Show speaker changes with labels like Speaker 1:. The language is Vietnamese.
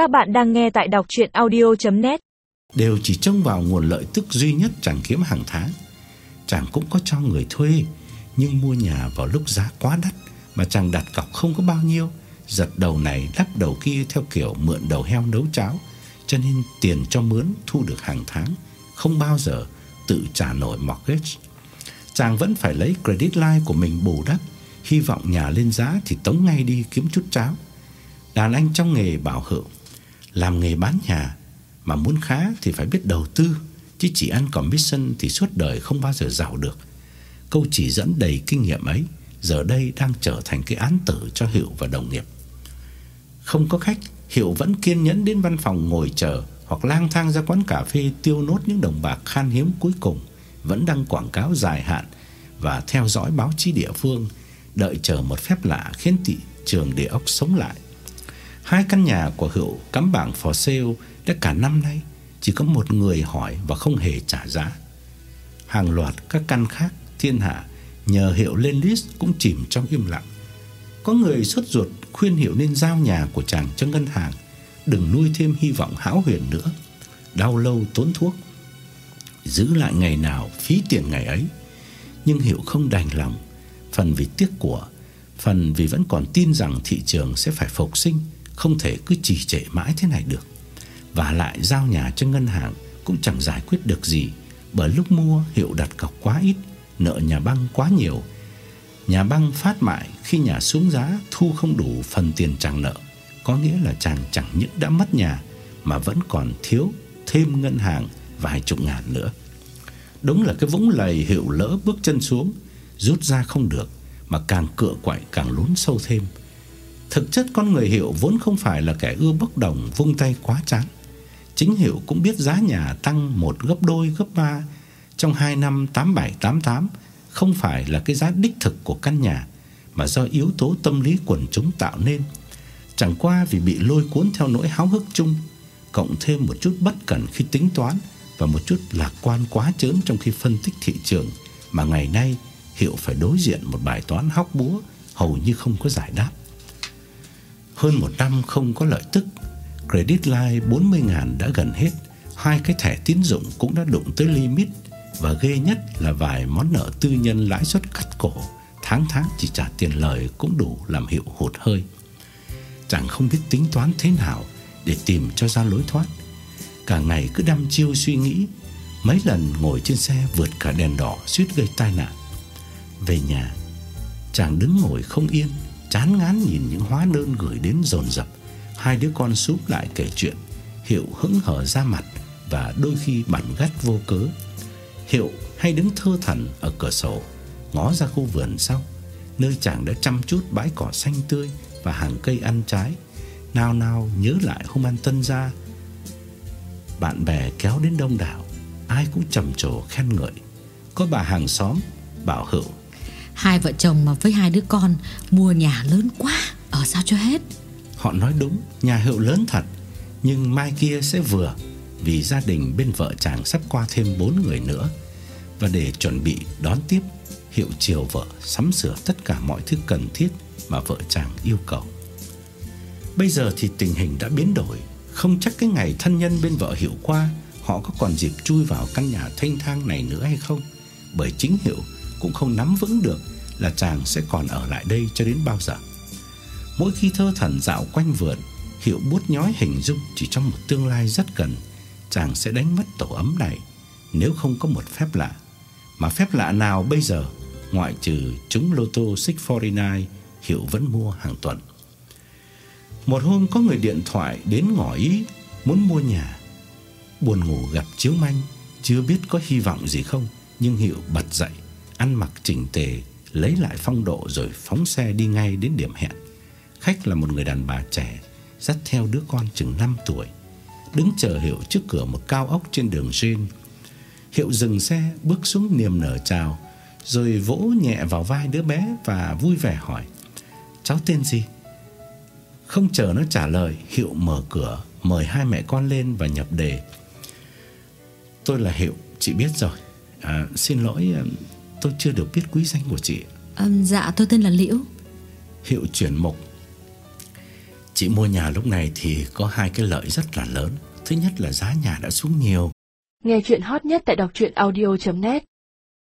Speaker 1: Các bạn đang nghe tại đọc chuyện audio.net
Speaker 2: Đều chỉ trông vào nguồn lợi tức duy nhất chàng kiếm hàng tháng. Chàng cũng có cho người thuê, Nhưng mua nhà vào lúc giá quá đắt Mà chàng đặt cọc không có bao nhiêu. Giật đầu này đắp đầu kia theo kiểu mượn đầu heo nấu cháo, Cho nên tiền cho mướn thu được hàng tháng, Không bao giờ tự trả nổi mortgage. Chàng vẫn phải lấy credit line của mình bù đắp, Hy vọng nhà lên giá thì tống ngay đi kiếm chút cháo. Đàn anh trong nghề bảo hữu làm nghề bán nhà, Mà muốn khá thì phải biết đầu tư, Chứ chỉ ăn commission thì suốt đời không bao giờ giàu được. Câu chỉ dẫn đầy kinh nghiệm ấy Giờ đây đang trở thành cái án tử cho Hiệu và đồng nghiệp. Không có khách, Hiệu vẫn kiên nhẫn đến văn phòng ngồi chờ Hoặc lang thang ra quán cà phê tiêu nốt những đồng bạc khan hiếm cuối cùng, Vẫn đăng quảng cáo dài hạn Và theo dõi báo chí địa phương, Đợi chờ một phép lạ khiến thị trường địa ốc sống lại. Hai căn nhà của Hữu cắm bảng for sale đã cả năm nay Chỉ có một người hỏi và không hề trả giá. Hàng loạt các căn khác, thiên hạ, Nhờ Hiệu lên list cũng chìm trong im lặng. Có người xuất ruột khuyên Hiệu nên giao nhà của chàng cho ngân hàng, Đừng nuôi thêm hy vọng hão huyền nữa, Đau lâu tốn thuốc. Giữ lại ngày nào phí tiền ngày ấy. Nhưng Hiệu không đành lòng, Phần vì tiếc của, Phần vì vẫn còn tin rằng thị trường sẽ phải phục sinh không thể cứ trì trệ mãi thế này được. Và lại giao nhà cho ngân hàng cũng chẳng giải quyết được gì, bởi lúc mua hiệu đặt cọc quá ít, nợ nhà băng quá nhiều. Nhà băng phát mại khi nhà xuống giá thu không đủ phần tiền chàng nợ, có nghĩa là chàng chẳng những đã mất nhà mà vẫn còn thiếu thêm ngân hàng vài chục ngàn nữa. Đúng là cái vũng lầy hiệu lỡ bước chân xuống, rút ra không được mà càng cựa quậy càng lún sâu thêm. Thực chất con người Hiệu vốn không phải là kẻ ưa bốc đồng vung tay quá chán. Chính Hiệu cũng biết giá nhà tăng một gấp đôi gấp ba trong 2 năm 8788 không phải là cái giá đích thực của căn nhà mà do yếu tố tâm lý quần chúng tạo nên. Chẳng qua vì bị lôi cuốn theo nỗi háo hức chung, cộng thêm một chút bất cẩn khi tính toán và một chút lạc quan quá chớn trong khi phân tích thị trường mà ngày nay Hiệu phải đối diện một bài toán hóc búa hầu như không có giải đáp. Hơn một năm không có lợi tức. Credit line 40 ngàn đã gần hết. Hai cái thẻ tín dụng cũng đã đụng tới limit. Và ghê nhất là vài món nợ tư nhân lãi suất cắt cổ. Tháng tháng chỉ trả tiền lời cũng đủ làm hiệu hụt hơi. Chẳng không biết tính toán thế nào Để tìm cho ra lối thoát. Cả ngày cứ đăm chiêu suy nghĩ. Mấy lần ngồi trên xe vượt cả đèn đỏ suýt gây tai nạn. Về nhà, Chàng đứng ngồi không yên chán ngán nhìn những hóa đơn gửi đến dồn dập. Hai đứa con súp lại kể chuyện, Hiệu hững hờ ra mặt và đôi khi bản gắt vô cớ. Hiệu hay đứng thơ thẩn ở cửa sổ, ngó ra khu vườn sau, nơi chàng đã chăm chút bãi cỏ xanh tươi và hàng cây ăn trái. Nào nào nhớ lại hôm ăn tân gia, bạn bè kéo đến đông đảo, ai cũng trầm trồ khen ngợi. Có bà hàng xóm bảo Hữu
Speaker 3: Hai vợ chồng mà với hai đứa con, Mua nhà lớn quá, Ở sao cho hết?
Speaker 2: Họ nói đúng, Nhà hiệu lớn thật, Nhưng mai kia sẽ vừa, Vì gia đình bên vợ chàng sắp qua thêm bốn người nữa. Và để chuẩn bị đón tiếp, Hiệu chiều vợ sắm sửa tất cả mọi thứ cần thiết Mà vợ chàng yêu cầu. Bây giờ thì tình hình đã biến đổi. Không chắc cái ngày thân nhân bên vợ Hiệu qua, Họ có còn dịp chui vào căn nhà thanh thang này nữa hay không? Bởi chính Hiệu cũng không nắm vững được là chàng sẽ còn ở lại đây cho đến bao giờ. Mỗi khi thơ thần dạo quanh vườn, Hiệu bút nhói hình dung chỉ trong một tương lai rất gần, chàng sẽ đánh mất tổ ấm này nếu không có một phép lạ. Mà phép lạ nào bây giờ, ngoại trừ trúng lô tô 649, Hiệu vẫn mua hàng tuần. Một hôm có người điện thoại đến ngỏ ý muốn mua nhà. Buồn ngủ gặp chiếu manh, chưa biết có hy vọng gì không, nhưng Hiệu bật dậy, ăn mặc chỉnh tề, lấy lại phong độ rồi phóng xe đi ngay đến điểm hẹn. Khách là một người đàn bà trẻ, dắt theo đứa con chừng 5 tuổi, đứng chờ Hiệu trước cửa một cao ốc trên đường Jane. Hiệu dừng xe, bước xuống niềm nở chào, rồi vỗ nhẹ vào vai đứa bé và vui vẻ hỏi: "Cháu tên gì?" Không chờ nó trả lời, Hiệu mở cửa, mời hai mẹ con lên và nhập đề. "Tôi là Hiệu, chị biết rồi. À, xin lỗi Tôi chưa được biết quý danh của chị
Speaker 3: à, Dạ tôi tên là Liễu
Speaker 2: Hiệu chuyển mục Chị mua nhà lúc này thì có hai cái lợi rất là lớn. Thứ nhất là giá nhà đã xuống nhiều.
Speaker 4: Nghe chuyện hot nhất tại đọc truyện audio.net